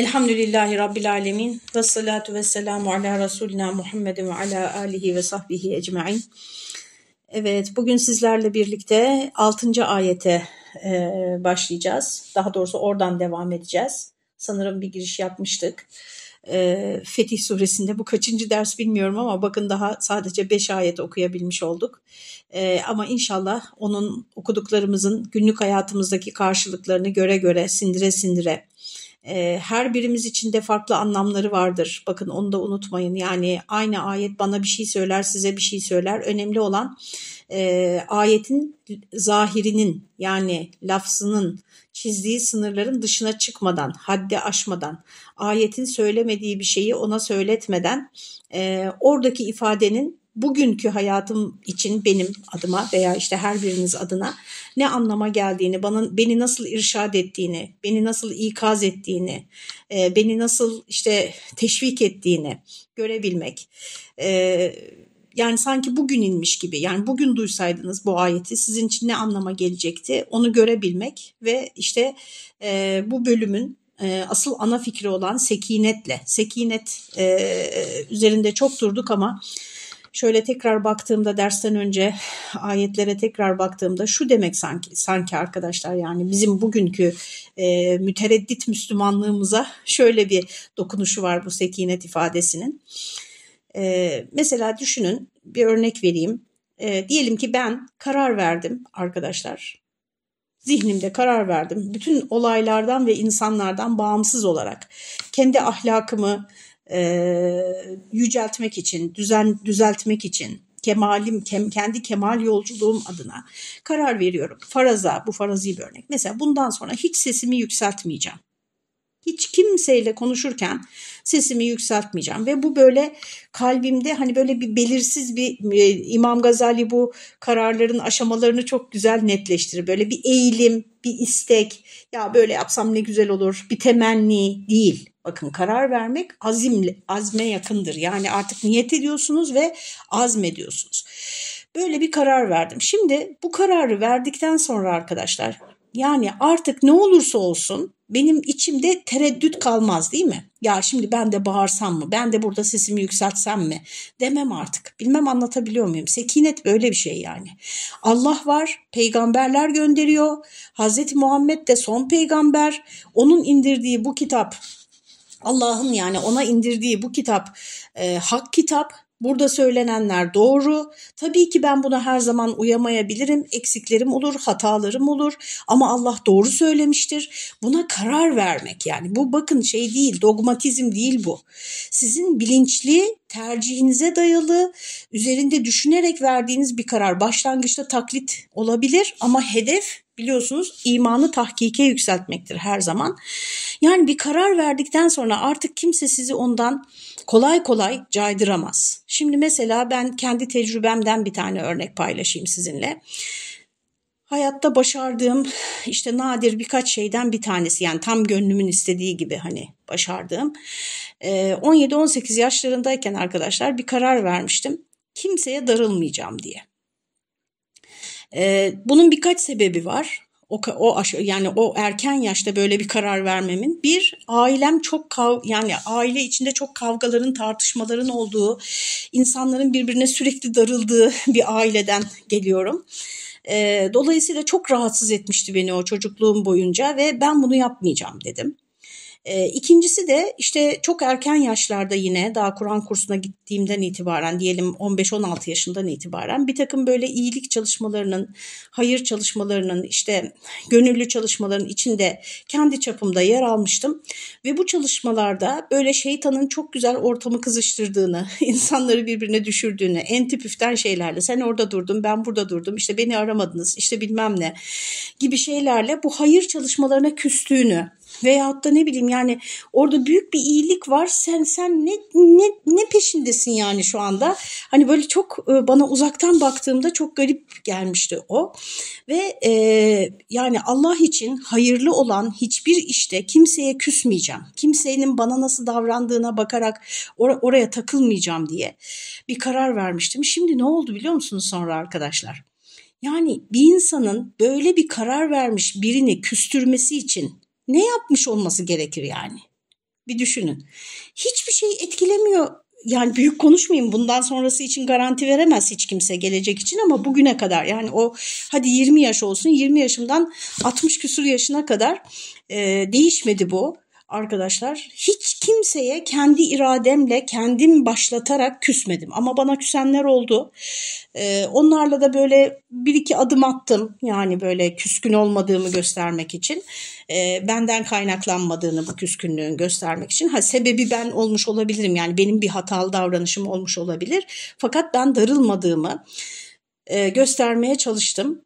Elhamdülillahi Rabbil Alemin ve salatu ve selamu ala Resulina Muhammedin ve ala alihi ve sahbihi ecmain. Evet bugün sizlerle birlikte 6. ayete e, başlayacağız. Daha doğrusu oradan devam edeceğiz. Sanırım bir giriş yapmıştık. E, Fetih suresinde bu kaçıncı ders bilmiyorum ama bakın daha sadece 5 ayet okuyabilmiş olduk. E, ama inşallah onun okuduklarımızın günlük hayatımızdaki karşılıklarını göre göre sindire sindire her birimiz için de farklı anlamları vardır. Bakın onu da unutmayın. Yani aynı ayet bana bir şey söyler, size bir şey söyler. Önemli olan e, ayetin zahirinin yani lafzının çizdiği sınırların dışına çıkmadan, haddi aşmadan, ayetin söylemediği bir şeyi ona söyletmeden e, oradaki ifadenin bugünkü hayatım için benim adıma veya işte her biriniz adına ne anlama geldiğini, bana beni nasıl irşad ettiğini, beni nasıl ikaz ettiğini, e, beni nasıl işte teşvik ettiğini görebilmek. E, yani sanki bugün inmiş gibi yani bugün duysaydınız bu ayeti sizin için ne anlama gelecekti onu görebilmek ve işte e, bu bölümün e, asıl ana fikri olan sekinetle, sekinet e, üzerinde çok durduk ama şöyle tekrar baktığımda dersten önce ayetlere tekrar baktığımda şu demek sanki sanki arkadaşlar yani bizim bugünkü e, mütereddit Müslümanlığımıza şöyle bir dokunuşu var bu sekinet ifadesinin. E, mesela düşünün bir örnek vereyim. E, diyelim ki ben karar verdim arkadaşlar. Zihnimde karar verdim. Bütün olaylardan ve insanlardan bağımsız olarak kendi ahlakımı, e, yüceltmek için, düzen düzeltmek için, kemalim, kem, kendi kemal yolculuğum adına karar veriyorum. Faraza, bu farazi bir örnek. Mesela bundan sonra hiç sesimi yükseltmeyeceğim. Hiç kimseyle konuşurken sesimi yükseltmeyeceğim ve bu böyle kalbimde hani böyle bir belirsiz bir e, İmam Gazali bu kararların aşamalarını çok güzel netleştirir. Böyle bir eğilim, bir istek ya böyle yapsam ne güzel olur bir temenni değil. Bakın karar vermek azimle, azme yakındır. Yani artık niyet ediyorsunuz ve azmediyorsunuz. Böyle bir karar verdim. Şimdi bu kararı verdikten sonra arkadaşlar yani artık ne olursa olsun benim içimde tereddüt kalmaz değil mi? Ya şimdi ben de bağırsam mı? Ben de burada sesimi yükseltsem mi? Demem artık. Bilmem anlatabiliyor muyum? Sekinet böyle bir şey yani. Allah var, peygamberler gönderiyor. Hazreti Muhammed de son peygamber. Onun indirdiği bu kitap Allah'ın yani ona indirdiği bu kitap e, hak kitap Burada söylenenler doğru. Tabii ki ben buna her zaman uyamayabilirim. Eksiklerim olur, hatalarım olur ama Allah doğru söylemiştir. Buna karar vermek yani bu bakın şey değil, dogmatizm değil bu. Sizin bilinçli tercihinize dayalı, üzerinde düşünerek verdiğiniz bir karar. Başlangıçta taklit olabilir ama hedef biliyorsunuz imanı tahkike yükseltmektir her zaman. Yani bir karar verdikten sonra artık kimse sizi ondan kolay kolay caydıramaz. Şimdi mesela ben kendi tecrübemden bir tane örnek paylaşayım sizinle. Hayatta başardığım işte nadir birkaç şeyden bir tanesi yani tam gönlümün istediği gibi hani başardığım. 17-18 ee, yaşlarındayken arkadaşlar bir karar vermiştim. Kimseye darılmayacağım diye. Ee, bunun birkaç sebebi var o, o yani o erken yaşta böyle bir karar vermemin bir ailem çok kav yani aile içinde çok kavgaların tartışmaların olduğu insanların birbirine sürekli darıldığı bir aileden geliyorum. E, dolayısıyla çok rahatsız etmişti beni o çocukluğum boyunca ve ben bunu yapmayacağım dedim. E, ikincisi de işte çok erken yaşlarda yine daha Kur'an kursuna gittiğimden itibaren diyelim 15-16 yaşından itibaren bir takım böyle iyilik çalışmalarının, hayır çalışmalarının işte gönüllü çalışmaların içinde kendi çapımda yer almıştım. Ve bu çalışmalarda böyle şeytanın çok güzel ortamı kızıştırdığını, insanları birbirine düşürdüğünü, entipüften şeylerle sen orada durdun ben burada durdum işte beni aramadınız işte bilmem ne gibi şeylerle bu hayır çalışmalarına küstüğünü Veyahut da ne bileyim yani orada büyük bir iyilik var. Sen sen ne ne ne peşindesin yani şu anda? Hani böyle çok e, bana uzaktan baktığımda çok garip gelmişti o. Ve e, yani Allah için hayırlı olan hiçbir işte kimseye küsmeyeceğim. Kimsenin bana nasıl davrandığına bakarak or oraya takılmayacağım diye bir karar vermiştim. Şimdi ne oldu biliyor musunuz sonra arkadaşlar? Yani bir insanın böyle bir karar vermiş birini küstürmesi için ne yapmış olması gerekir yani? Bir düşünün. Hiçbir şey etkilemiyor yani büyük konuşmayayım bundan sonrası için garanti veremez hiç kimse gelecek için ama bugüne kadar yani o hadi 20 yaş olsun 20 yaşımdan 60 küsur yaşına kadar e, değişmedi bu arkadaşlar. Hiç kimseye kendi irademle kendim başlatarak küsmedim. Ama bana küsenler oldu. Ee, onlarla da böyle bir iki adım attım. Yani böyle küskün olmadığımı göstermek için. Ee, benden kaynaklanmadığını bu küskünlüğün göstermek için. Ha, sebebi ben olmuş olabilirim. Yani benim bir hatalı davranışım olmuş olabilir. Fakat ben darılmadığımı e, göstermeye çalıştım.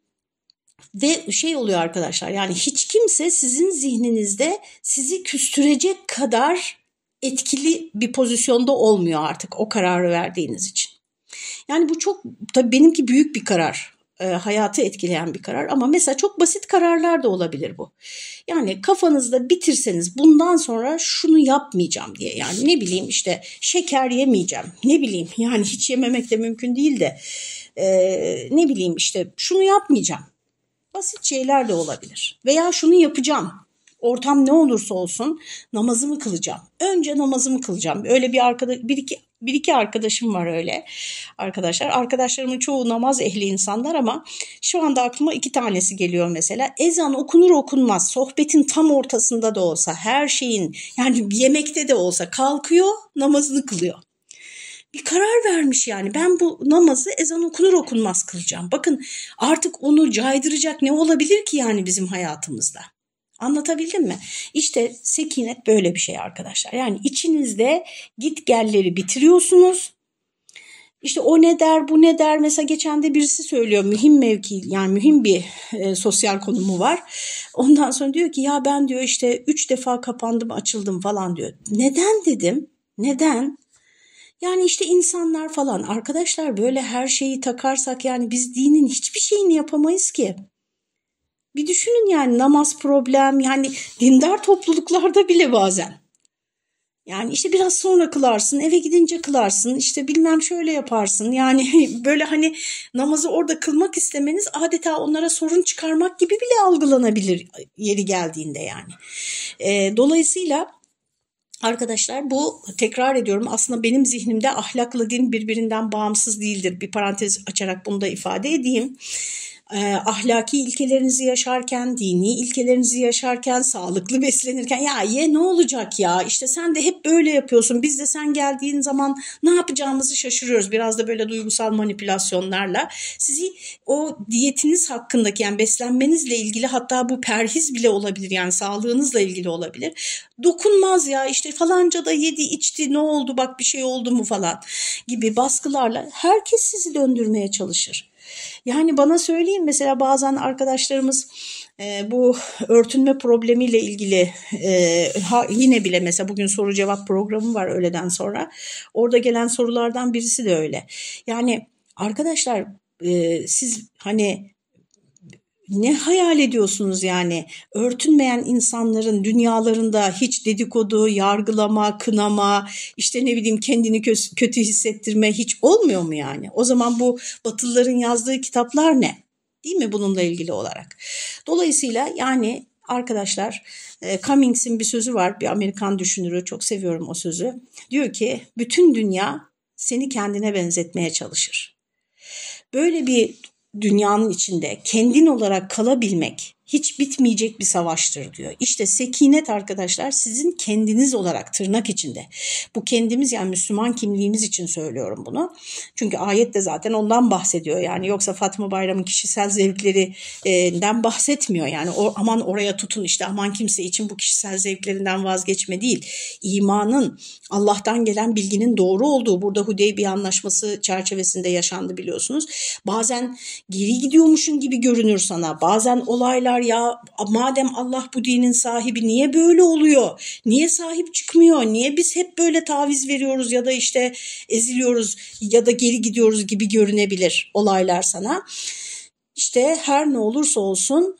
Ve şey oluyor arkadaşlar yani hiç kimse sizin zihninizde sizi küstürecek kadar etkili bir pozisyonda olmuyor artık o kararı verdiğiniz için. Yani bu çok tabii benimki büyük bir karar. E, hayatı etkileyen bir karar ama mesela çok basit kararlar da olabilir bu. Yani kafanızda bitirseniz bundan sonra şunu yapmayacağım diye yani ne bileyim işte şeker yemeyeceğim ne bileyim yani hiç yememek de mümkün değil de e, ne bileyim işte şunu yapmayacağım Basit şeyler de olabilir. Veya şunu yapacağım. Ortam ne olursa olsun namazımı kılacağım. Önce namazımı kılacağım. Öyle bir arkadaş bir iki bir iki arkadaşım var öyle arkadaşlar. Arkadaşlarımın çoğu namaz ehli insanlar ama şu anda aklıma iki tanesi geliyor mesela. Ezan okunur okunmaz sohbetin tam ortasında da olsa her şeyin yani yemekte de olsa kalkıyor namazını kılıyor bir karar vermiş yani ben bu namazı ezan okunur okunmaz kılacağım. Bakın artık onu caydıracak ne olabilir ki yani bizim hayatımızda? Anlatabildim mi? İşte sekinet böyle bir şey arkadaşlar. Yani içinizde git gelleri bitiriyorsunuz. İşte o ne der, bu ne der. Mesela geçen de birisi söylüyor mühim mevki yani mühim bir e, sosyal konumu var. Ondan sonra diyor ki ya ben diyor işte üç defa kapandım açıldım falan diyor. Neden dedim? Neden? Yani işte insanlar falan arkadaşlar böyle her şeyi takarsak yani biz dinin hiçbir şeyini yapamayız ki. Bir düşünün yani namaz problem yani dindar topluluklarda bile bazen. Yani işte biraz sonra kılarsın, eve gidince kılarsın, işte bilmem şöyle yaparsın. Yani böyle hani namazı orada kılmak istemeniz adeta onlara sorun çıkarmak gibi bile algılanabilir yeri geldiğinde yani. E, dolayısıyla Arkadaşlar bu tekrar ediyorum aslında benim zihnimde ahlakla din birbirinden bağımsız değildir. Bir parantez açarak bunu da ifade edeyim e, ahlaki ilkelerinizi yaşarken, dini ilkelerinizi yaşarken, sağlıklı beslenirken ya ye ne olacak ya işte sen de hep böyle yapıyorsun biz de sen geldiğin zaman ne yapacağımızı şaşırıyoruz. Biraz da böyle duygusal manipülasyonlarla sizi o diyetiniz hakkındaki yani beslenmenizle ilgili hatta bu perhiz bile olabilir yani sağlığınızla ilgili olabilir. Dokunmaz ya işte falanca da yedi içti ne oldu bak bir şey oldu mu falan gibi baskılarla herkes sizi döndürmeye çalışır. Yani bana söyleyin mesela bazen arkadaşlarımız e, bu örtünme problemiyle ilgili e, ha, yine bile mesela bugün soru cevap programı var öğleden sonra. Orada gelen sorulardan birisi de öyle. Yani arkadaşlar e, siz hani ne hayal ediyorsunuz yani? Örtünmeyen insanların dünyalarında hiç dedikodu, yargılama, kınama, işte ne bileyim kendini kö- kötü hissettirme hiç olmuyor mu yani? O zaman bu Batılıların yazdığı kitaplar ne? Değil mi bununla ilgili olarak? Dolayısıyla yani arkadaşlar e, Cummings'in bir sözü var. Bir Amerikan düşünürü. Çok seviyorum o sözü. Diyor ki bütün dünya seni kendine benzetmeye çalışır. Böyle bir dünyanın içinde kendin olarak kalabilmek hiç bitmeyecek bir savaştır diyor. İşte sekinet arkadaşlar sizin kendiniz olarak tırnak içinde. Bu kendimiz yani Müslüman kimliğimiz için söylüyorum bunu. Çünkü ayet de zaten ondan bahsediyor. Yani yoksa Fatma Bayram'ın kişisel zevklerinden bahsetmiyor. Yani o, aman oraya tutun işte aman kimse için bu kişisel zevklerinden vazgeçme değil. İmanın Allah'tan gelen bilginin doğru olduğu burada Hudeybiye anlaşması çerçevesinde yaşandı biliyorsunuz. Bazen geri gidiyormuşun gibi görünür sana. Bazen olaylar ya madem Allah bu dinin sahibi niye böyle oluyor? Niye sahip çıkmıyor? Niye biz hep böyle taviz veriyoruz ya da işte eziliyoruz ya da geri gidiyoruz gibi görünebilir olaylar sana. İşte her ne olursa olsun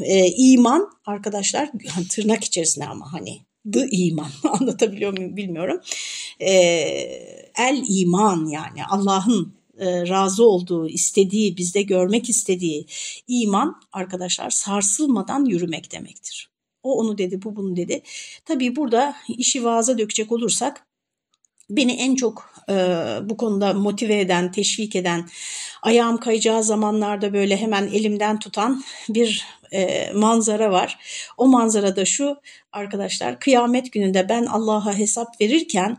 e, iman arkadaşlar tırnak içerisinde ama hani the iman anlatabiliyor muyum bilmiyorum. E, el iman yani Allah'ın e, razı olduğu, istediği, bizde görmek istediği iman arkadaşlar sarsılmadan yürümek demektir. O onu dedi, bu bunu dedi. Tabii burada işi vaaza dökecek olursak beni en çok e, bu konuda motive eden, teşvik eden, ayağım kayacağı zamanlarda böyle hemen elimden tutan bir e, manzara var. O manzara da şu arkadaşlar kıyamet gününde ben Allah'a hesap verirken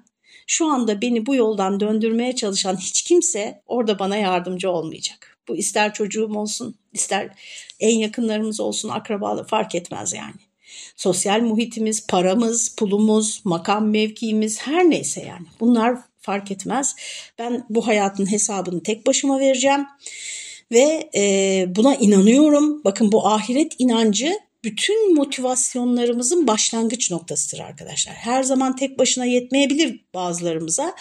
şu anda beni bu yoldan döndürmeye çalışan hiç kimse orada bana yardımcı olmayacak. Bu ister çocuğum olsun, ister en yakınlarımız olsun, akrabalı fark etmez yani. Sosyal muhitimiz, paramız, pulumuz, makam mevkiimiz her neyse yani. Bunlar fark etmez. Ben bu hayatın hesabını tek başıma vereceğim ve e, buna inanıyorum. Bakın bu ahiret inancı bütün motivasyonlarımızın başlangıç noktasıdır arkadaşlar. Her zaman tek başına yetmeyebilir bazılarımıza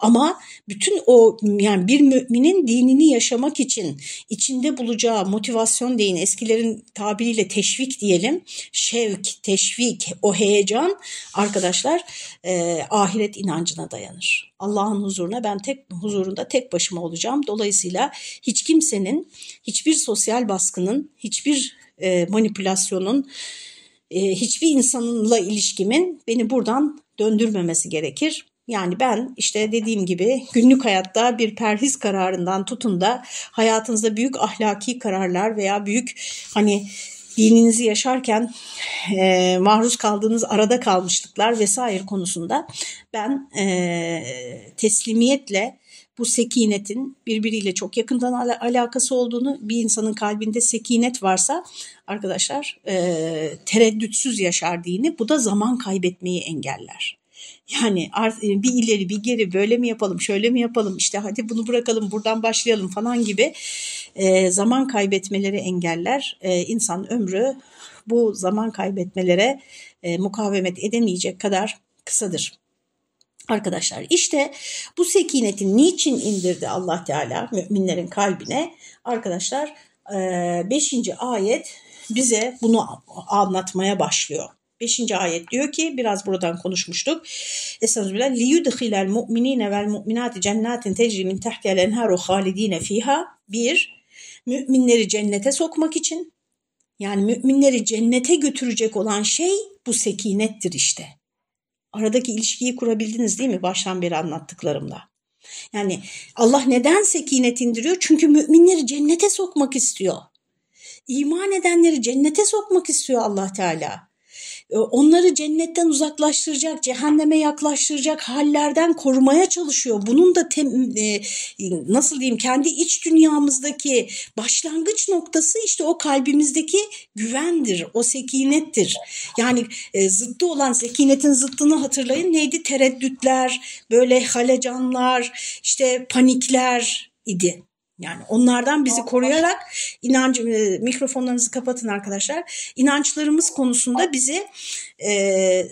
ama bütün o yani bir müminin dinini yaşamak için içinde bulacağı motivasyon deyin eskilerin tabiriyle teşvik diyelim şevk, teşvik, o heyecan arkadaşlar e, ahiret inancına dayanır. Allah'ın huzuruna ben tek huzurunda tek başıma olacağım. Dolayısıyla hiç kimsenin, hiçbir sosyal baskının, hiçbir e, manipülasyonun, e, hiçbir insanla ilişkimin beni buradan döndürmemesi gerekir. Yani ben işte dediğim gibi günlük hayatta bir perhiz kararından tutun da hayatınızda büyük ahlaki kararlar veya büyük hani dininizi yaşarken e, maruz kaldığınız arada kalmışlıklar vesaire konusunda ben e, teslimiyetle bu sekinetin birbiriyle çok yakından al alakası olduğunu bir insanın kalbinde sekinet varsa arkadaşlar e, tereddütsüz yaşar dini bu da zaman kaybetmeyi engeller. Yani e, bir ileri bir geri böyle mi yapalım şöyle mi yapalım işte hadi bunu bırakalım buradan başlayalım falan gibi e, zaman kaybetmeleri engeller. E, insan ömrü bu zaman kaybetmelere e, mukavemet edemeyecek kadar kısadır. Arkadaşlar işte bu sekinetin niçin indirdi Allah Teala müminlerin kalbine? Arkadaşlar 5. ayet bize bunu anlatmaya başlıyor. 5. ayet diyor ki biraz buradan konuşmuştuk. Estağfirullah. Mu'minine vel mu'minati cennetin tecri min tahtiha'l enharu halidine fiha. Bir, müminleri cennete sokmak için yani müminleri cennete götürecek olan şey bu sekinettir işte. Aradaki ilişkiyi kurabildiniz değil mi baştan beri anlattıklarımla? Yani Allah neden sekinet indiriyor? Çünkü müminleri cennete sokmak istiyor. İman edenleri cennete sokmak istiyor Allah Teala. E, onları cennetten uzaklaştıracak, cehenneme yaklaştıracak hallerden korumaya çalışıyor. Bunun da tem, e, nasıl diyeyim kendi iç dünyamızdaki başlangıç noktası işte o kalbimizdeki güvendir, o sekinettir. Yani e, zıttı olan sekinetin zıttını hatırlayın neydi? Tereddütler, böyle halecanlar, işte panikler idi. Yani onlardan bizi koruyarak inanç e, mikrofonlarınızı kapatın arkadaşlar. İnançlarımız konusunda bizi e, e,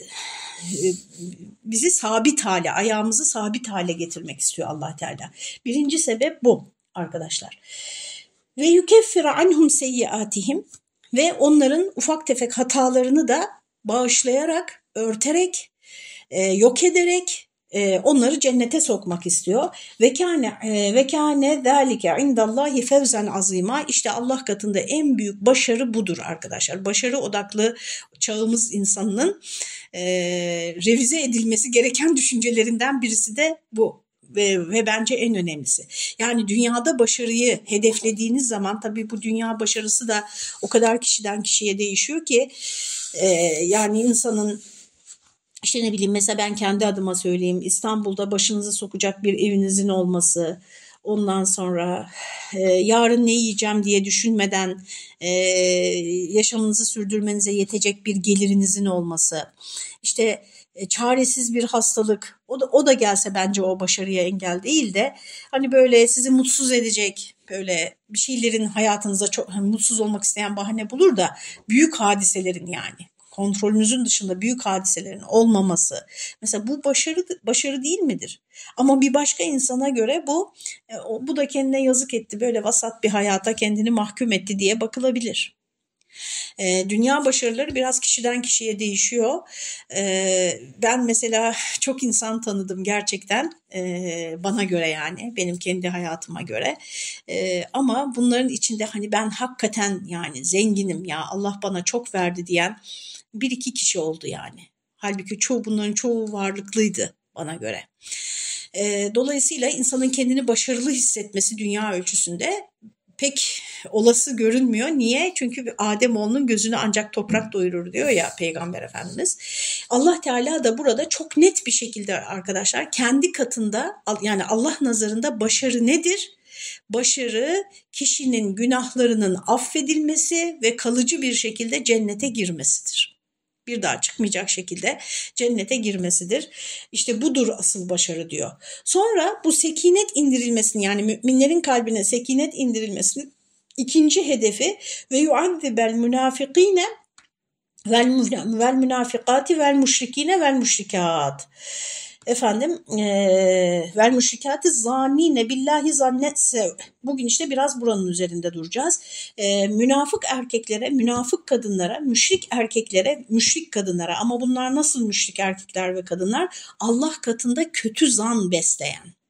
bizi sabit hale, ayağımızı sabit hale getirmek istiyor Allah Teala. Birinci sebep bu arkadaşlar. Ve yukeffir anhum seyyiatihim ve onların ufak tefek hatalarını da bağışlayarak, örterek, e, yok ederek e, onları cennete sokmak istiyor. Ve kâne e, ve kâne zâlike indallahi fevzen azîmâ. İşte Allah katında en büyük başarı budur arkadaşlar. Başarı odaklı çağımız insanının e, revize edilmesi gereken düşüncelerinden birisi de bu ve, ve bence en önemlisi. Yani dünyada başarıyı hedeflediğiniz zaman tabii bu dünya başarısı da o kadar kişiden kişiye değişiyor ki e, yani insanın işte ne bileyim mesela ben kendi adıma söyleyeyim İstanbul'da başınızı sokacak bir evinizin olması, ondan sonra e, yarın ne yiyeceğim? diye düşünmeden e, yaşamınızı sürdürmenize yetecek bir gelirinizin olması, işte e, çaresiz bir hastalık o da, o da gelse bence o başarıya engel değil de hani böyle sizi mutsuz edecek böyle bir şeylerin hayatınıza çok hani mutsuz olmak isteyen bahane bulur da büyük hadiselerin yani kontrolünüzün dışında büyük hadiselerin olmaması mesela bu başarı başarı değil midir? Ama bir başka insana göre bu e, bu da kendine yazık etti böyle vasat bir hayata kendini mahkum etti diye bakılabilir. E, dünya başarıları biraz kişiden kişiye değişiyor. E, ben mesela çok insan tanıdım gerçekten bana göre yani benim kendi hayatıma göre. Ama bunların içinde hani ben hakikaten yani zenginim ya Allah bana çok verdi diyen bir iki kişi oldu yani. Halbuki çoğu bunların çoğu varlıklıydı bana göre. E, dolayısıyla insanın kendini başarılı hissetmesi dünya ölçüsünde pek olası görünmüyor. Niye? Çünkü Adem oğlunun gözünü ancak toprak doyurur diyor ya Peygamber Efendimiz. Allah Teala da burada çok net bir şekilde arkadaşlar kendi katında yani Allah nazarında başarı nedir? Başarı kişinin günahlarının affedilmesi ve kalıcı bir şekilde cennete girmesidir bir daha çıkmayacak şekilde cennete girmesidir. İşte budur asıl başarı diyor. Sonra bu sekinet indirilmesini yani müminlerin kalbine sekinet indirilmesini ikinci hedefi ve yuazzibel münafikine vel münafikati vel müşrikine vel müşrikat efendim e, vel müşrikati zanine billahi zannetse bugün işte biraz buranın üzerinde duracağız. E, münafık erkeklere, münafık kadınlara, müşrik erkeklere, müşrik kadınlara ama bunlar nasıl müşrik erkekler ve kadınlar? Allah katında kötü zan besleyen.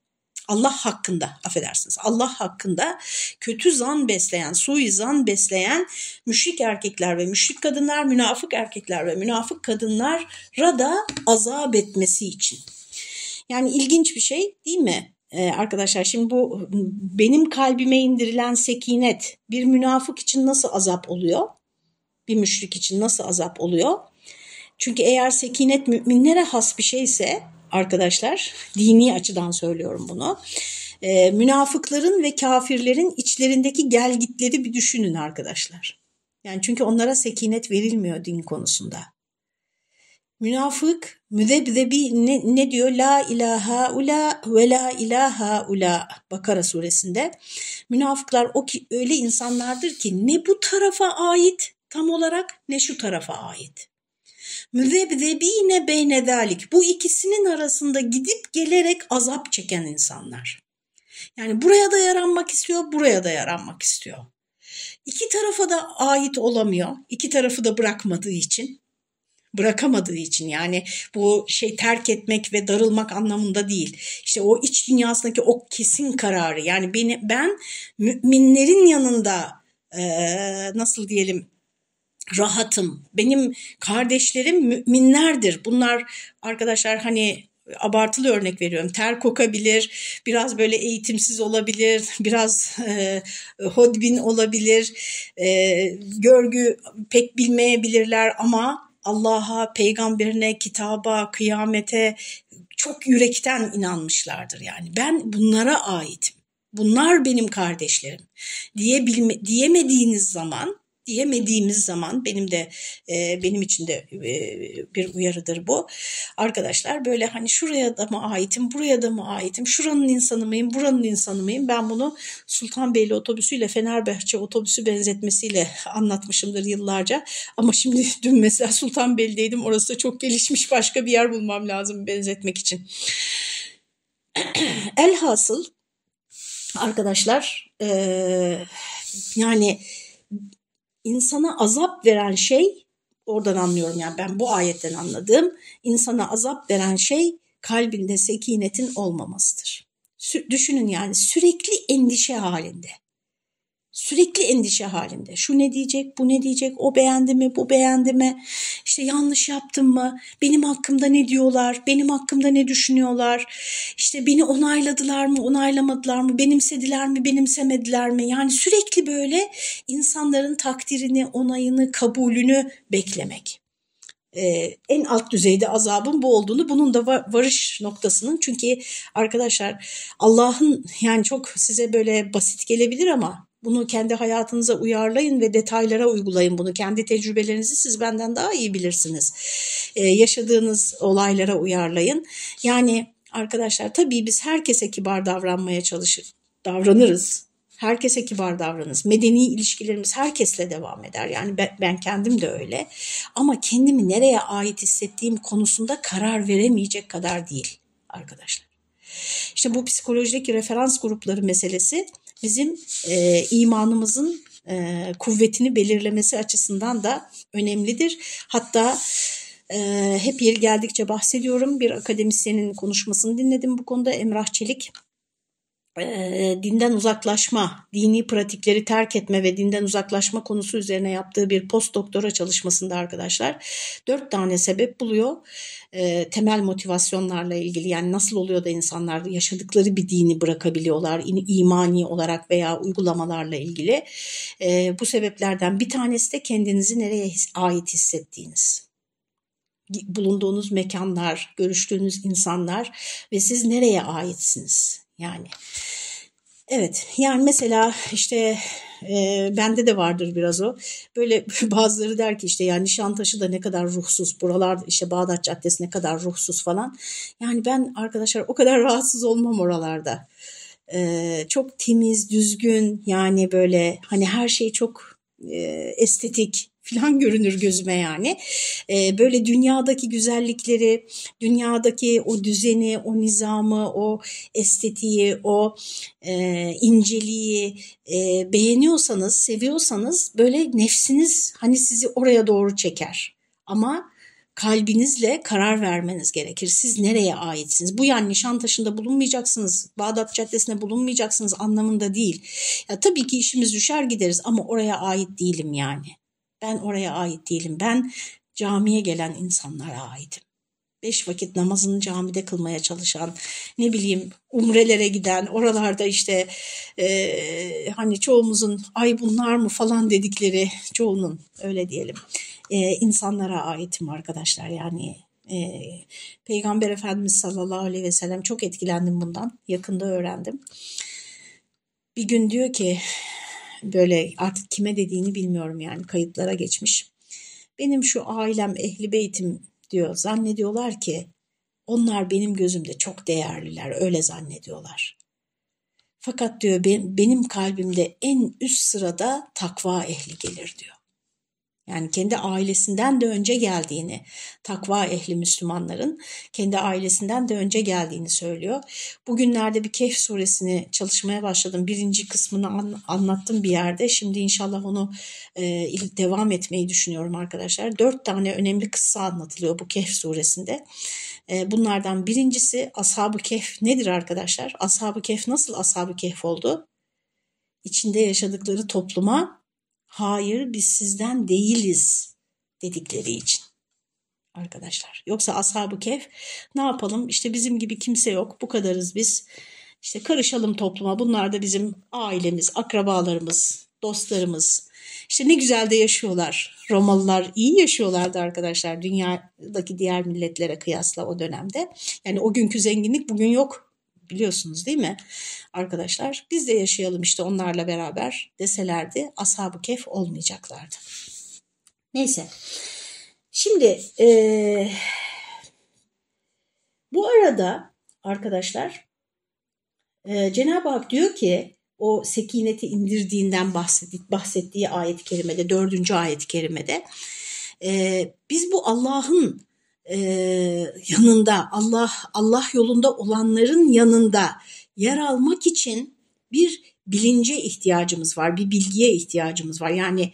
Allah hakkında affedersiniz Allah hakkında kötü zan besleyen, suizan besleyen müşrik erkekler ve müşrik kadınlar, münafık erkekler ve münafık kadınlara da azap etmesi için. Yani ilginç bir şey değil mi? Ee, arkadaşlar şimdi bu benim kalbime indirilen sekinet bir münafık için nasıl azap oluyor? Bir müşrik için nasıl azap oluyor? Çünkü eğer sekinet müminlere has bir şeyse arkadaşlar dini açıdan söylüyorum bunu. E, münafıkların ve kafirlerin içlerindeki gelgitleri bir düşünün arkadaşlar. Yani çünkü onlara sekinet verilmiyor din konusunda. Münafık müzebzebi ne, ne diyor? La ilaha ula ve la ilaha ula Bakara suresinde. Münafıklar o ki öyle insanlardır ki ne bu tarafa ait tam olarak ne şu tarafa ait. Müzebzebine beyne dalik. Bu ikisinin arasında gidip gelerek azap çeken insanlar. Yani buraya da yaranmak istiyor, buraya da yaranmak istiyor. İki tarafa da ait olamıyor. İki tarafı da bırakmadığı için bırakamadığı için yani bu şey terk etmek ve darılmak anlamında değil. İşte o iç dünyasındaki o kesin kararı yani beni ben müminlerin yanında e, nasıl diyelim rahatım. Benim kardeşlerim müminlerdir. Bunlar arkadaşlar hani abartılı örnek veriyorum. Ter kokabilir, biraz böyle eğitimsiz olabilir, biraz e, hodbin olabilir, e, görgü pek bilmeyebilirler ama Allah'a, peygamberine, kitaba, kıyamete çok yürekten inanmışlardır yani. Ben bunlara aitim. Bunlar benim kardeşlerim diye bilme, diyemediğiniz zaman diyemediğimiz zaman benim de e, benim için de e, bir uyarıdır bu. Arkadaşlar böyle hani şuraya da mı aitim, buraya da mı aitim, şuranın insanı mıyım, buranın insanı mıyım? Ben bunu Sultanbeyli otobüsüyle Fenerbahçe otobüsü benzetmesiyle anlatmışımdır yıllarca. Ama şimdi dün mesela Sultanbeyli'deydim. Orası da çok gelişmiş başka bir yer bulmam lazım benzetmek için. Elhasıl arkadaşlar e, yani insana azap veren şey oradan anlıyorum yani ben bu ayetten anladığım insana azap veren şey kalbinde sekinetin olmamasıdır. Düşünün yani sürekli endişe halinde. Sürekli endişe halinde. Şu ne diyecek, bu ne diyecek, o beğendi mi, bu beğendi mi? İşte yanlış yaptım mı? Benim hakkımda ne diyorlar? Benim hakkımda ne düşünüyorlar? İşte beni onayladılar mı, onaylamadılar mı? Benimsediler mi, benimsemediler mi? Yani sürekli böyle insanların takdirini, onayını, kabulünü beklemek. Ee, en alt düzeyde azabın bu olduğunu bunun da varış noktasının çünkü arkadaşlar Allah'ın yani çok size böyle basit gelebilir ama bunu kendi hayatınıza uyarlayın ve detaylara uygulayın bunu. Kendi tecrübelerinizi siz benden daha iyi bilirsiniz. Ee, yaşadığınız olaylara uyarlayın. Yani arkadaşlar tabii biz herkese kibar davranmaya çalışır, davranırız. Herkese kibar davranırız. Medeni ilişkilerimiz herkesle devam eder. Yani ben, ben kendim de öyle. Ama kendimi nereye ait hissettiğim konusunda karar veremeyecek kadar değil arkadaşlar. İşte bu psikolojideki referans grupları meselesi bizim e, imanımızın e, kuvvetini belirlemesi açısından da önemlidir. Hatta e, hep yeri geldikçe bahsediyorum. Bir akademisyenin konuşmasını dinledim bu konuda Emrah Çelik e, dinden uzaklaşma, dini pratikleri terk etme ve dinden uzaklaşma konusu üzerine yaptığı bir post doktora çalışmasında arkadaşlar dört tane sebep buluyor. E, temel motivasyonlarla ilgili yani nasıl oluyor da insanlar yaşadıkları bir dini bırakabiliyorlar imani olarak veya uygulamalarla ilgili. E, bu sebeplerden bir tanesi de kendinizi nereye ait hissettiğiniz bulunduğunuz mekanlar, görüştüğünüz insanlar ve siz nereye aitsiniz? Yani evet yani mesela işte e, bende de vardır biraz o. Böyle bazıları der ki işte yani Nişantaşı da ne kadar ruhsuz. Buralar işte Bağdat Caddesi ne kadar ruhsuz falan. Yani ben arkadaşlar o kadar rahatsız olmam oralarda. E, çok temiz, düzgün yani böyle hani her şey çok e, estetik falan görünür gözüme yani. E, böyle dünyadaki güzellikleri, dünyadaki o düzeni, o nizamı, o estetiği, o e, inceliği e, beğeniyorsanız, seviyorsanız böyle nefsiniz hani sizi oraya doğru çeker. Ama kalbinizle karar vermeniz gerekir. Siz nereye aitsiniz? Bu yani Nişantaşı'nda bulunmayacaksınız, Bağdat Caddesi'nde bulunmayacaksınız anlamında değil. Ya tabii ki işimiz düşer gideriz ama oraya ait değilim yani. Ben oraya ait değilim. Ben camiye gelen insanlara aitim. Beş vakit namazını camide kılmaya çalışan, ne bileyim umrelere giden, oralarda işte e, hani çoğumuzun ay bunlar mı falan dedikleri çoğunun öyle diyelim e, insanlara aitim arkadaşlar. Yani e, Peygamber Efendimiz sallallahu aleyhi ve sellem çok etkilendim bundan. Yakında öğrendim. Bir gün diyor ki böyle artık kime dediğini bilmiyorum yani kayıtlara geçmiş. Benim şu ailem ehli beytim diyor zannediyorlar ki onlar benim gözümde çok değerliler öyle zannediyorlar. Fakat diyor benim kalbimde en üst sırada takva ehli gelir diyor. Yani kendi ailesinden de önce geldiğini, takva ehli Müslümanların kendi ailesinden de önce geldiğini söylüyor. Bugünlerde bir Kehf suresini çalışmaya başladım. Birinci kısmını an, anlattım bir yerde. Şimdi inşallah onu e, devam etmeyi düşünüyorum arkadaşlar. Dört tane önemli kıssa anlatılıyor bu Kehf suresinde. E, bunlardan birincisi Ashab-ı Kehf nedir arkadaşlar? Ashab-ı Kehf nasıl Ashab-ı Kehf oldu? İçinde yaşadıkları topluma hayır biz sizden değiliz dedikleri için arkadaşlar. Yoksa ashab-ı kehf ne yapalım işte bizim gibi kimse yok bu kadarız biz işte karışalım topluma bunlar da bizim ailemiz, akrabalarımız, dostlarımız. İşte ne güzel de yaşıyorlar. Romalılar iyi yaşıyorlardı arkadaşlar dünyadaki diğer milletlere kıyasla o dönemde. Yani o günkü zenginlik bugün yok biliyorsunuz değil mi arkadaşlar? Biz de yaşayalım işte onlarla beraber deselerdi ashab-ı kef olmayacaklardı. Neyse şimdi e, bu arada arkadaşlar e, Cenab-ı Hak diyor ki o sekineti indirdiğinden bahsettiği, bahsettiği ayet-i kerimede dördüncü ayet-i kerimede e, biz bu Allah'ın e, yanında Allah Allah yolunda olanların yanında yer almak için bir bilince ihtiyacımız var, bir bilgiye ihtiyacımız var. Yani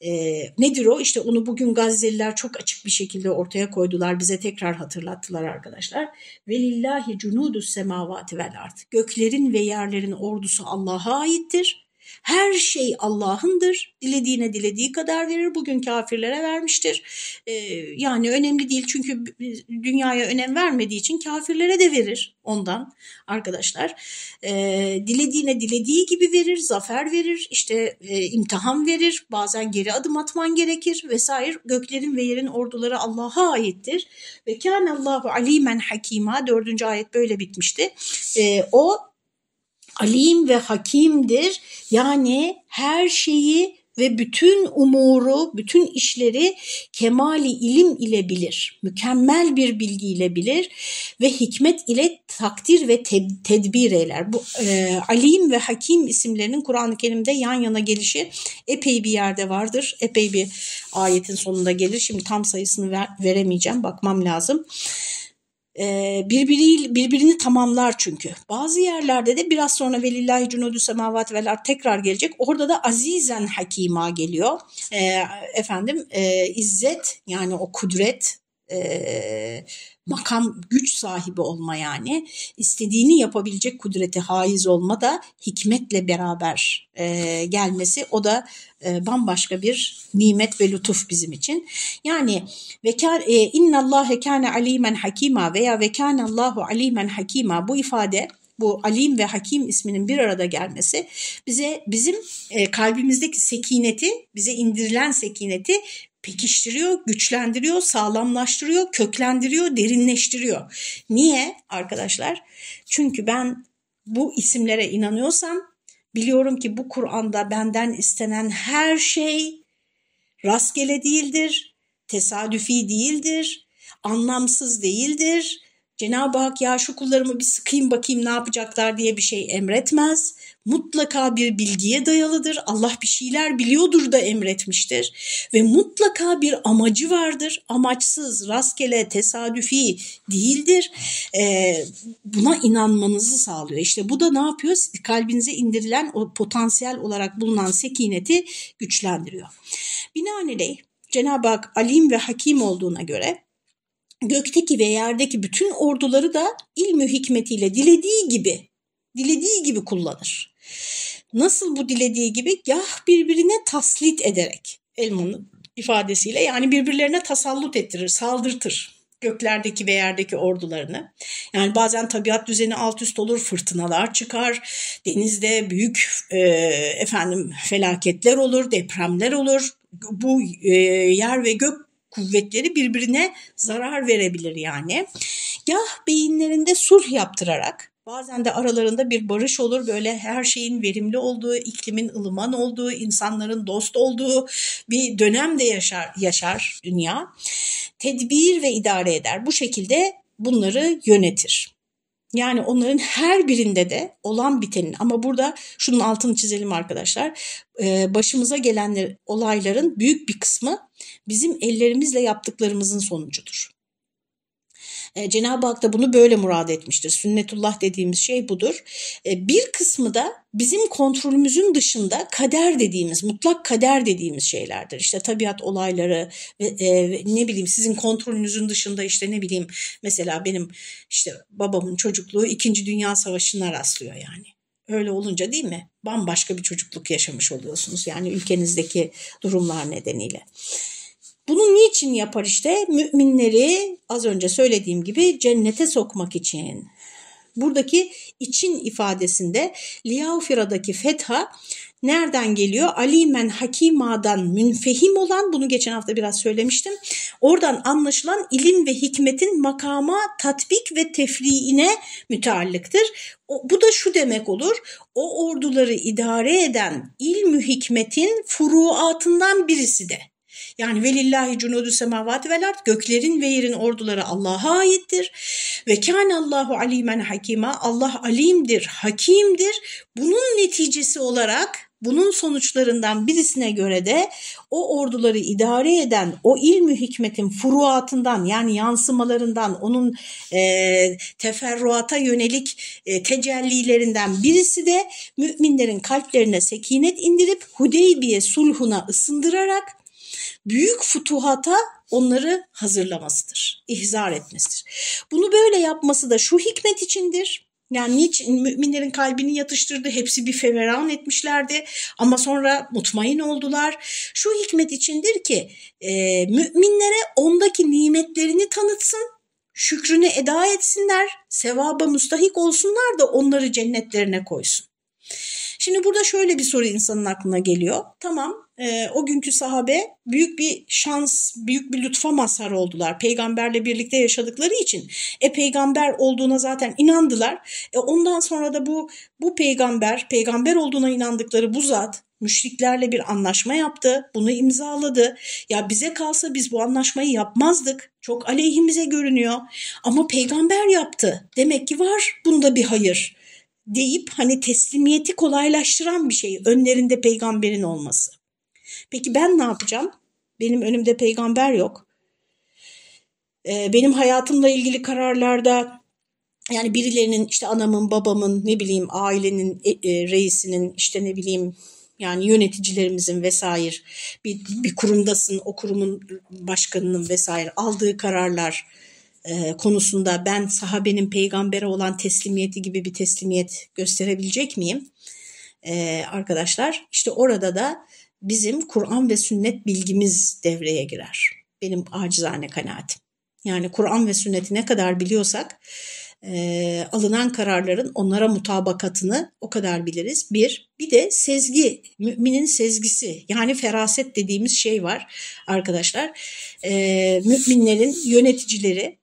e, nedir o? İşte onu bugün Gazze'liler çok açık bir şekilde ortaya koydular, bize tekrar hatırlattılar arkadaşlar. Velillahi cunudus semavati vel art. Göklerin ve yerlerin ordusu Allah'a aittir her şey Allah'ındır. Dilediğine dilediği kadar verir. Bugün kafirlere vermiştir. Ee, yani önemli değil çünkü dünyaya önem vermediği için kafirlere de verir ondan arkadaşlar. Ee, dilediğine dilediği gibi verir, zafer verir, işte e, imtihan verir. Bazen geri adım atman gerekir vesaire. Göklerin ve yerin orduları Allah'a aittir. Ve kâne Allahu alimen hakima. Dördüncü ayet böyle bitmişti. Ee, o alim ve hakimdir. Yani her şeyi ve bütün umuru, bütün işleri kemali ilim ile bilir. Mükemmel bir bilgi ile bilir ve hikmet ile takdir ve te tedbir eyler. Bu e, alim ve hakim isimlerinin Kur'an-ı Kerim'de yan yana gelişi epey bir yerde vardır. Epey bir ayetin sonunda gelir. Şimdi tam sayısını ver, veremeyeceğim, bakmam lazım. E, birbiri, birbirini tamamlar çünkü. Bazı yerlerde de biraz sonra velillahi cunudü semavat vel ard tekrar gelecek. Orada da azizen hakima geliyor. E, efendim e, izzet yani o kudret e, makam güç sahibi olma yani istediğini yapabilecek kudreti haiz olma da hikmetle beraber e, gelmesi o da e, bambaşka bir nimet ve lütuf bizim için. Yani vekar e, innallâhe kâne alimen hakima veya vekânallâhu alimen hakima bu ifade bu alim ve hakim isminin bir arada gelmesi bize bizim e, kalbimizdeki sekineti, bize indirilen sekineti pekiştiriyor, güçlendiriyor, sağlamlaştırıyor, köklendiriyor, derinleştiriyor. Niye arkadaşlar? Çünkü ben bu isimlere inanıyorsam biliyorum ki bu Kur'an'da benden istenen her şey rastgele değildir, tesadüfi değildir, anlamsız değildir. Cenab-ı Hak ya şu kullarımı bir sıkayım bakayım ne yapacaklar diye bir şey emretmez mutlaka bir bilgiye dayalıdır. Allah bir şeyler biliyordur da emretmiştir ve mutlaka bir amacı vardır. Amaçsız, rastgele, tesadüfi değildir. Ee, buna inanmanızı sağlıyor. İşte bu da ne yapıyor? Kalbinize indirilen o potansiyel olarak bulunan sekineti güçlendiriyor. Binaenaleyh Cenab-ı Hak alim ve hakim olduğuna göre gökteki ve yerdeki bütün orduları da ilmi hikmetiyle dilediği gibi dilediği gibi kullanır. Nasıl bu dilediği gibi? Gah birbirine taslit ederek Elman'ın ifadesiyle yani birbirlerine tasallut ettirir, saldırtır göklerdeki ve yerdeki ordularını. Yani bazen tabiat düzeni alt üst olur, fırtınalar çıkar, denizde büyük e, efendim felaketler olur, depremler olur. Bu e, yer ve gök kuvvetleri birbirine zarar verebilir yani. Gah beyinlerinde sulh yaptırarak Bazen de aralarında bir barış olur böyle her şeyin verimli olduğu, iklimin ılıman olduğu, insanların dost olduğu bir dönemde yaşar, yaşar dünya. Tedbir ve idare eder. Bu şekilde bunları yönetir. Yani onların her birinde de olan bitenin ama burada şunun altını çizelim arkadaşlar. Başımıza gelen olayların büyük bir kısmı bizim ellerimizle yaptıklarımızın sonucudur. E, Cenab-ı Hak da bunu böyle murad etmiştir. Sünnetullah dediğimiz şey budur. E, bir kısmı da bizim kontrolümüzün dışında kader dediğimiz, mutlak kader dediğimiz şeylerdir. İşte tabiat olayları e, ne bileyim sizin kontrolünüzün dışında işte ne bileyim mesela benim işte babamın çocukluğu 2. Dünya Savaşı'na rastlıyor yani. Öyle olunca değil mi? Bambaşka bir çocukluk yaşamış oluyorsunuz. Yani ülkenizdeki durumlar nedeniyle. Bunu niçin yapar işte? Müminleri az önce söylediğim gibi cennete sokmak için. Buradaki için ifadesinde Liyaufira'daki fetha nereden geliyor? Alimen hakimadan münfehim olan bunu geçen hafta biraz söylemiştim. Oradan anlaşılan ilim ve hikmetin makama tatbik ve tefriine müteallıktır. O, bu da şu demek olur. O orduları idare eden ilmü hikmetin furuatından birisi de yani velillahi cunudu semavati vel ard göklerin ve yerin orduları Allah'a aittir. Ve kâne Allahu alimen hakima Allah alimdir, hakimdir. Bunun neticesi olarak bunun sonuçlarından birisine göre de o orduları idare eden o ilmi hikmetin furuatından yani yansımalarından onun e, teferruata yönelik e, tecellilerinden birisi de müminlerin kalplerine sekinet indirip Hudeybiye sulhuna ısındırarak büyük futuhata onları hazırlamasıdır, ihzar etmesidir. Bunu böyle yapması da şu hikmet içindir. Yani niçin müminlerin kalbini yatıştırdı, hepsi bir feveran etmişlerdi ama sonra mutmain oldular. Şu hikmet içindir ki e, müminlere ondaki nimetlerini tanıtsın, şükrünü eda etsinler, sevaba müstahik olsunlar da onları cennetlerine koysun. Şimdi burada şöyle bir soru insanın aklına geliyor. Tamam e, o günkü sahabe büyük bir şans, büyük bir lütfa mazhar oldular. Peygamberle birlikte yaşadıkları için. E peygamber olduğuna zaten inandılar. E, ondan sonra da bu bu peygamber, peygamber olduğuna inandıkları bu zat müşriklerle bir anlaşma yaptı. Bunu imzaladı. Ya bize kalsa biz bu anlaşmayı yapmazdık. Çok aleyhimize görünüyor. Ama peygamber yaptı. Demek ki var bunda bir hayır deyip hani teslimiyeti kolaylaştıran bir şey önlerinde peygamberin olması. Peki ben ne yapacağım? Benim önümde peygamber yok. e, benim hayatımla ilgili kararlarda yani birilerinin işte anamın, babamın, ne bileyim ailenin e, e, reisinin işte ne bileyim yani yöneticilerimizin vesaire bir, bir kurumdasın o kurumun başkanının vesaire aldığı kararlar e, konusunda ben sahabenin peygambere olan teslimiyeti gibi bir teslimiyet gösterebilecek miyim? E, arkadaşlar işte orada da bizim Kur'an ve sünnet bilgimiz devreye girer. Benim acizane kanaatim. Yani Kur'an ve sünneti ne kadar biliyorsak e, alınan kararların onlara mutabakatını o kadar biliriz. Bir, bir de sezgi, müminin sezgisi yani feraset dediğimiz şey var arkadaşlar. E, müminlerin yöneticileri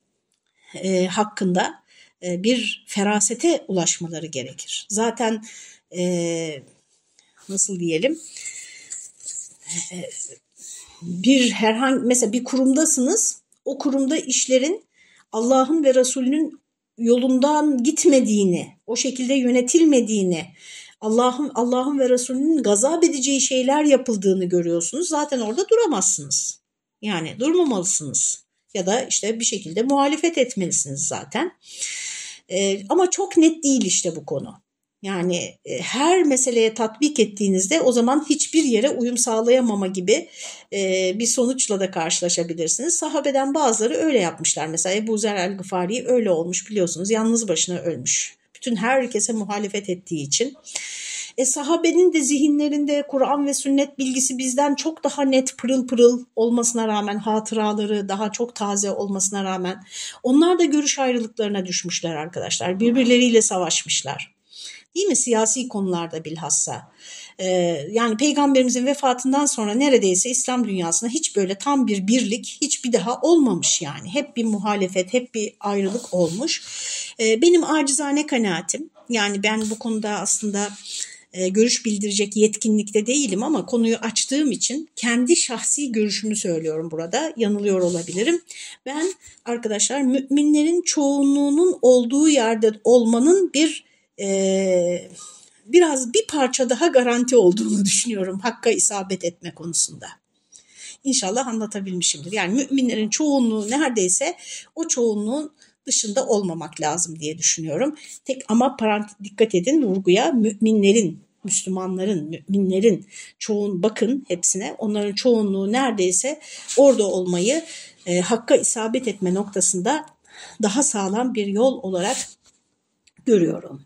e, hakkında e, bir ferasete ulaşmaları gerekir. Zaten e, nasıl diyelim bir herhangi mesela bir kurumdasınız o kurumda işlerin Allah'ın ve Resulünün yolundan gitmediğini, o şekilde yönetilmediğini, Allah'ın Allah'ın ve Resulünün gazap edeceği şeyler yapıldığını görüyorsunuz. Zaten orada duramazsınız. Yani durmamalısınız. Ya da işte bir şekilde muhalefet etmelisiniz zaten. Ee, ama çok net değil işte bu konu. Yani e, her meseleye tatbik ettiğinizde o zaman hiçbir yere uyum sağlayamama gibi e, bir sonuçla da karşılaşabilirsiniz. Sahabeden bazıları öyle yapmışlar. Mesela Ebu Zer el-Gıfari öyle olmuş biliyorsunuz. Yalnız başına ölmüş. Bütün herkese muhalefet ettiği için. E, sahabenin de zihinlerinde Kur'an ve sünnet bilgisi bizden çok daha net pırıl pırıl olmasına rağmen hatıraları daha çok taze olmasına rağmen onlar da görüş ayrılıklarına düşmüşler arkadaşlar. Birbirleriyle savaşmışlar. Değil mi? Siyasi konularda bilhassa. Ee, yani peygamberimizin vefatından sonra neredeyse İslam dünyasında hiç böyle tam bir birlik hiç bir daha olmamış yani. Hep bir muhalefet, hep bir ayrılık olmuş. Ee, benim acizane kanaatim yani ben bu konuda aslında e, görüş bildirecek yetkinlikte değilim ama konuyu açtığım için kendi şahsi görüşümü söylüyorum burada. Yanılıyor olabilirim. Ben arkadaşlar müminlerin çoğunluğunun olduğu yerde olmanın bir e, biraz bir parça daha garanti olduğunu düşünüyorum Hakka isabet etme konusunda. İnşallah anlatabilmişimdir. Yani müminlerin çoğunluğu neredeyse o çoğunluğun dışında olmamak lazım diye düşünüyorum. Tek ama parantez dikkat edin vurguya müminlerin Müslümanların, müminlerin çoğun bakın hepsine onların çoğunluğu neredeyse orada olmayı e, hakka isabet etme noktasında daha sağlam bir yol olarak görüyorum.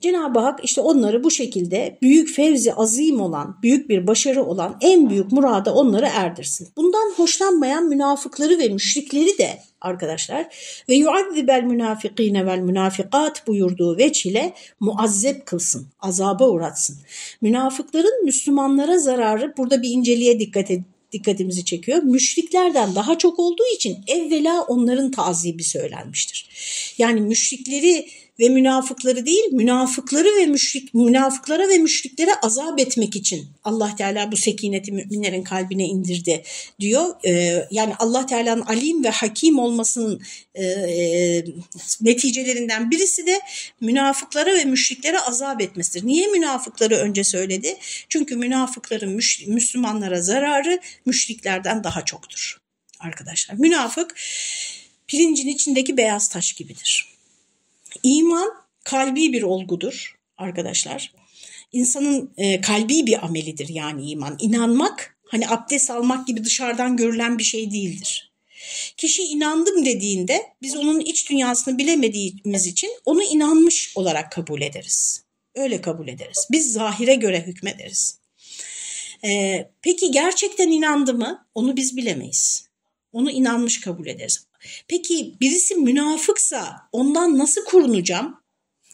Cenab-ı Hak işte onları bu şekilde büyük fevzi azim olan, büyük bir başarı olan en büyük murada onları erdirsin. Bundan hoşlanmayan münafıkları ve müşrikleri de arkadaşlar ve yuazzibel münafikine vel münafikat buyurduğu veç ile muazzeb kılsın, azaba uğratsın. Münafıkların Müslümanlara zararı burada bir inceliğe dikkat edin dikkatimizi çekiyor. Müşriklerden daha çok olduğu için evvela onların tazibi söylenmiştir. Yani müşrikleri ve münafıkları değil, münafıkları ve müşrik münafıklara ve müşriklere azap etmek için Allah Teala bu sekineti müminlerin kalbine indirdi diyor. Ee, yani Allah Teala'nın alim ve hakim olmasının e, neticelerinden birisi de münafıklara ve müşriklere azap etmesidir. Niye münafıkları önce söyledi? Çünkü münafıkların Müslümanlara zararı müşriklerden daha çoktur arkadaşlar. Münafık pirincin içindeki beyaz taş gibidir. İman kalbi bir olgudur arkadaşlar. İnsanın e, kalbi bir amelidir yani iman. İnanmak hani abdest almak gibi dışarıdan görülen bir şey değildir. Kişi inandım dediğinde biz onun iç dünyasını bilemediğimiz için onu inanmış olarak kabul ederiz. Öyle kabul ederiz. Biz zahire göre hükmederiz. Ee, peki gerçekten inandı mı? Onu biz bilemeyiz. Onu inanmış kabul ederiz. Peki birisi münafıksa ondan nasıl korunacağım?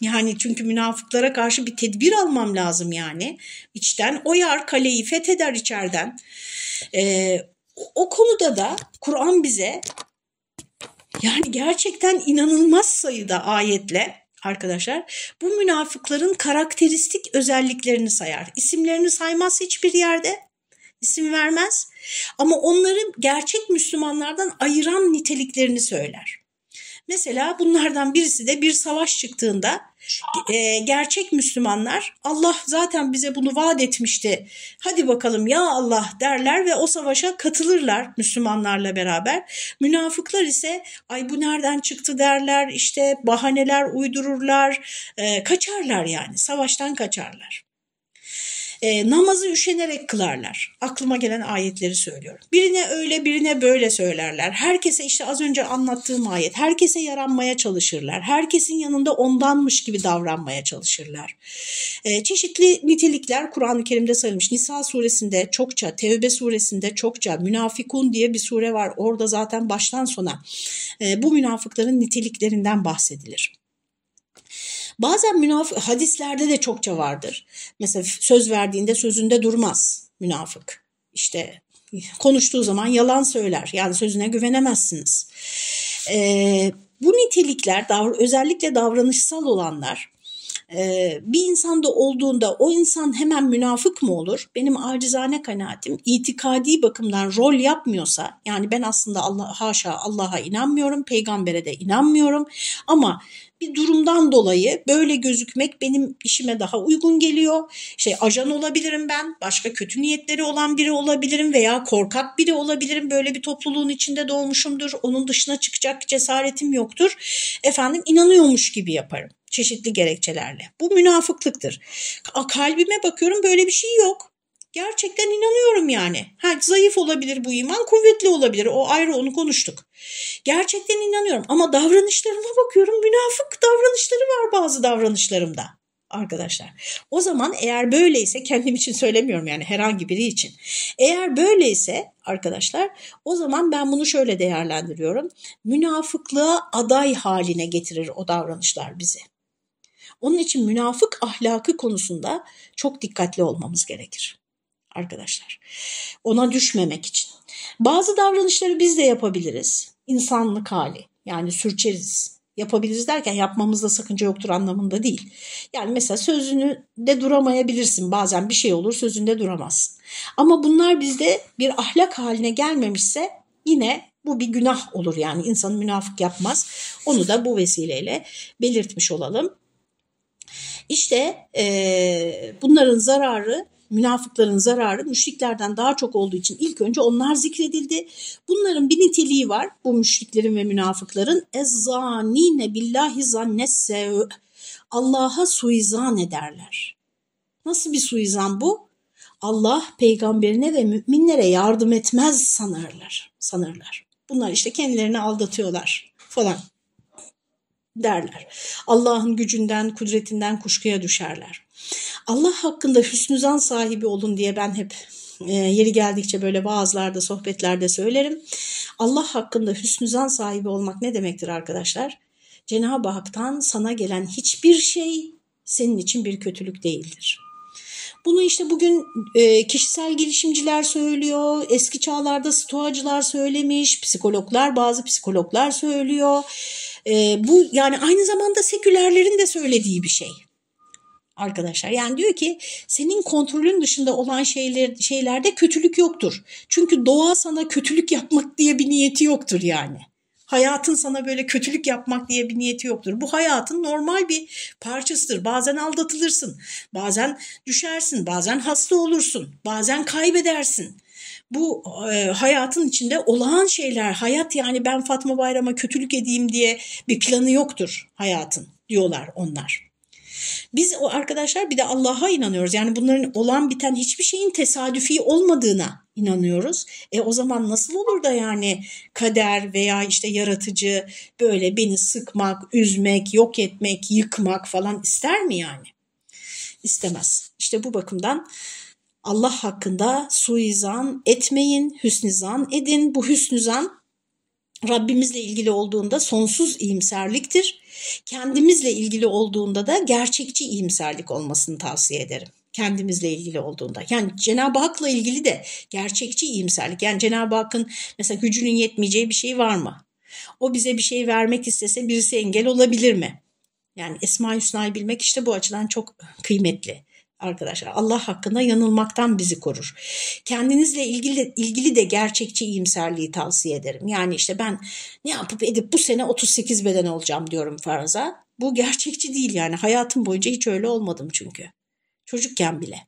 Yani çünkü münafıklara karşı bir tedbir almam lazım yani. İçten oyar kaleyi fetheder içeriden. Ee, o konuda da Kur'an bize yani gerçekten inanılmaz sayıda ayetle arkadaşlar bu münafıkların karakteristik özelliklerini sayar. İsimlerini saymaz hiçbir yerde isim vermez ama onları gerçek Müslümanlardan ayıran niteliklerini söyler. Mesela bunlardan birisi de bir savaş çıktığında e, gerçek Müslümanlar Allah zaten bize bunu vaat etmişti. Hadi bakalım ya Allah derler ve o savaşa katılırlar Müslümanlarla beraber. Münafıklar ise ay bu nereden çıktı derler işte bahaneler uydururlar e, kaçarlar yani savaştan kaçarlar. E, namazı üşenerek kılarlar. Aklıma gelen ayetleri söylüyorum. Birine öyle birine böyle söylerler. Herkese işte az önce anlattığım ayet. Herkese yaranmaya çalışırlar. Herkesin yanında ondanmış gibi davranmaya çalışırlar. E, çeşitli nitelikler Kur'an-ı Kerim'de sayılmış. Nisa suresinde çokça, Tevbe suresinde çokça, Münafikun diye bir sure var. Orada zaten baştan sona e, bu münafıkların niteliklerinden bahsedilir. Bazen münafık hadislerde de çokça vardır. Mesela söz verdiğinde sözünde durmaz münafık. İşte konuştuğu zaman yalan söyler. Yani sözüne güvenemezsiniz. Ee, bu nitelikler özellikle davranışsal olanlar bir insanda olduğunda o insan hemen münafık mı olur? Benim acizane kanaatim itikadi bakımdan rol yapmıyorsa yani ben aslında Allah haşa Allah'a inanmıyorum, peygambere de inanmıyorum ama bir durumdan dolayı böyle gözükmek benim işime daha uygun geliyor. Şey ajan olabilirim ben, başka kötü niyetleri olan biri olabilirim veya korkak biri olabilirim. Böyle bir topluluğun içinde doğmuşumdur. Onun dışına çıkacak cesaretim yoktur. Efendim inanıyormuş gibi yaparım çeşitli gerekçelerle. Bu münafıklıktır. Kalbime bakıyorum böyle bir şey yok. Gerçekten inanıyorum yani. Ha, zayıf olabilir bu iman, kuvvetli olabilir. O ayrı onu konuştuk. Gerçekten inanıyorum ama davranışlarıma bakıyorum münafık davranışları var bazı davranışlarımda arkadaşlar. O zaman eğer böyleyse kendim için söylemiyorum yani herhangi biri için. Eğer böyleyse arkadaşlar o zaman ben bunu şöyle değerlendiriyorum. Münafıklığa aday haline getirir o davranışlar bizi. Onun için münafık ahlakı konusunda çok dikkatli olmamız gerekir arkadaşlar. Ona düşmemek için. Bazı davranışları biz de yapabiliriz. İnsanlık hali yani sürçeriz. Yapabiliriz derken yapmamızda sakınca yoktur anlamında değil. Yani mesela sözünü de duramayabilirsin. Bazen bir şey olur sözünde duramazsın. Ama bunlar bizde bir ahlak haline gelmemişse yine bu bir günah olur yani insan münafık yapmaz. Onu da bu vesileyle belirtmiş olalım. İşte e, bunların zararı münafıkların zararı müşriklerden daha çok olduğu için ilk önce onlar zikredildi. Bunların bir niteliği var bu müşriklerin ve münafıkların. Ezzanine billahi zannessev. Allah'a suizan ederler. Nasıl bir suizan bu? Allah peygamberine ve müminlere yardım etmez sanırlar. sanırlar. Bunlar işte kendilerini aldatıyorlar falan derler. Allah'ın gücünden, kudretinden kuşkuya düşerler. Allah hakkında hüsnü zan sahibi olun diye ben hep e, yeri geldikçe böyle vaazlarda, sohbetlerde söylerim. Allah hakkında hüsnü zan sahibi olmak ne demektir arkadaşlar? Cenab-ı Hak'tan sana gelen hiçbir şey senin için bir kötülük değildir. Bunu işte bugün e, kişisel gelişimciler söylüyor, eski çağlarda stoacılar söylemiş, psikologlar, bazı psikologlar söylüyor. E, bu yani aynı zamanda sekülerlerin de söylediği bir şey arkadaşlar. Yani diyor ki senin kontrolün dışında olan şeyler, şeylerde kötülük yoktur. Çünkü doğa sana kötülük yapmak diye bir niyeti yoktur yani. Hayatın sana böyle kötülük yapmak diye bir niyeti yoktur. Bu hayatın normal bir parçasıdır. Bazen aldatılırsın, bazen düşersin, bazen hasta olursun, bazen kaybedersin. Bu e, hayatın içinde olağan şeyler. Hayat yani ben Fatma Bayram'a kötülük edeyim diye bir planı yoktur hayatın diyorlar onlar. Biz o arkadaşlar bir de Allah'a inanıyoruz. Yani bunların olan biten hiçbir şeyin tesadüfi olmadığına inanıyoruz. E o zaman nasıl olur da yani kader veya işte yaratıcı böyle beni sıkmak, üzmek, yok etmek, yıkmak falan ister mi yani? İstemez. İşte bu bakımdan Allah hakkında suizan etmeyin, hüsnizan edin. Bu hüsnizan Rabbimizle ilgili olduğunda sonsuz iyimserliktir. Kendimizle ilgili olduğunda da gerçekçi iyimserlik olmasını tavsiye ederim. Kendimizle ilgili olduğunda. Yani Cenab-ı Hak'la ilgili de gerçekçi iyimserlik. Yani Cenab-ı Hak'ın mesela gücünün yetmeyeceği bir şey var mı? O bize bir şey vermek istese birisi engel olabilir mi? Yani Esma-i Hüsna'yı bilmek işte bu açıdan çok kıymetli arkadaşlar. Allah hakkında yanılmaktan bizi korur. Kendinizle ilgili ilgili de gerçekçi iyimserliği tavsiye ederim. Yani işte ben ne yapıp edip bu sene 38 beden olacağım diyorum faraza. Bu gerçekçi değil yani hayatım boyunca hiç öyle olmadım çünkü. Çocukken bile.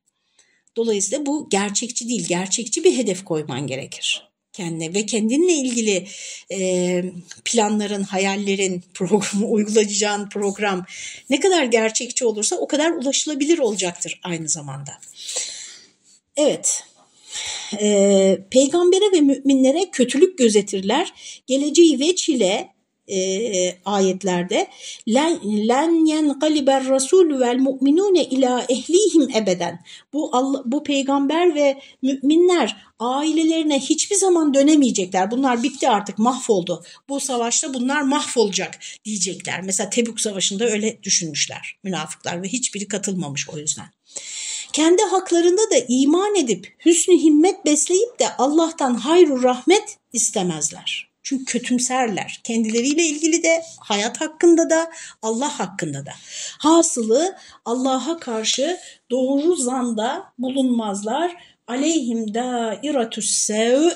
Dolayısıyla bu gerçekçi değil. Gerçekçi bir hedef koyman gerekir kendine ve kendinle ilgili e, planların, hayallerin, programı uygulayacağın program ne kadar gerçekçi olursa o kadar ulaşılabilir olacaktır aynı zamanda. Evet, e, peygambere ve müminlere kötülük gözetirler. Geleceği veç ile e, ayetlerde len yenqaliber rasul vel mu'minune ila ehlihim ebeden. Bu Allah, bu peygamber ve müminler ailelerine hiçbir zaman dönemeyecekler. Bunlar bitti artık mahvoldu. Bu savaşta bunlar mahvolacak diyecekler. Mesela Tebük Savaşı'nda öyle düşünmüşler münafıklar ve hiçbiri katılmamış o yüzden. Kendi haklarında da iman edip hüsnü himmet besleyip de Allah'tan hayru rahmet istemezler. Çünkü kötümserler. Kendileriyle ilgili de, hayat hakkında da, Allah hakkında da. Hasılı Allah'a karşı doğru zanda bulunmazlar. Aleyhim dairatüs sev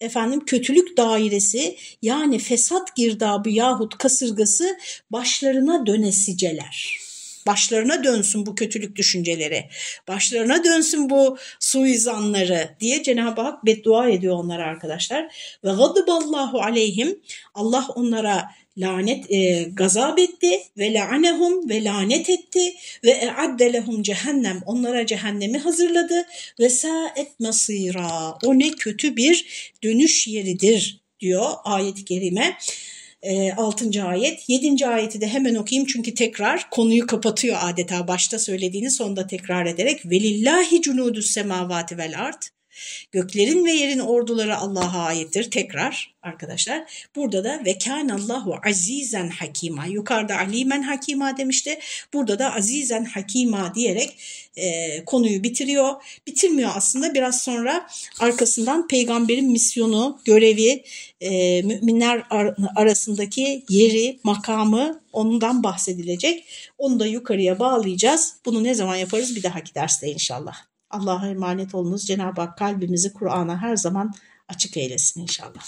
efendim kötülük dairesi yani fesat girdabı yahut kasırgası başlarına dönesiceler başlarına dönsün bu kötülük düşünceleri, başlarına dönsün bu suizanları diye Cenab-ı Hak beddua ediyor onlara arkadaşlar. Ve gadaballahu aleyhim Allah onlara lanet e, gazap etti ve la'anehum ve lanet etti ve e'adde lehum cehennem onlara cehennemi hazırladı ve sa'et masira o ne kötü bir dönüş yeridir diyor ayet-i kerime. 6. E, ayet. 7. ayeti de hemen okuyayım çünkü tekrar konuyu kapatıyor adeta başta söylediğini sonda tekrar ederek. Velillahi cunudus semavati vel art. Göklerin ve yerin orduları Allah'a aittir. Tekrar arkadaşlar. Burada da ve Allahu azizen hakima. Yukarıda alimen hakima demişti. Burada da azizen hakima diyerek e, konuyu bitiriyor. Bitirmiyor aslında biraz sonra arkasından peygamberin misyonu, görevi, e, müminler ar arasındaki yeri, makamı ondan bahsedilecek. Onu da yukarıya bağlayacağız. Bunu ne zaman yaparız? Bir dahaki derste inşallah. Allah'a emanet olunuz. Cenab-ı Hak kalbimizi Kur'an'a her zaman açık eylesin inşallah.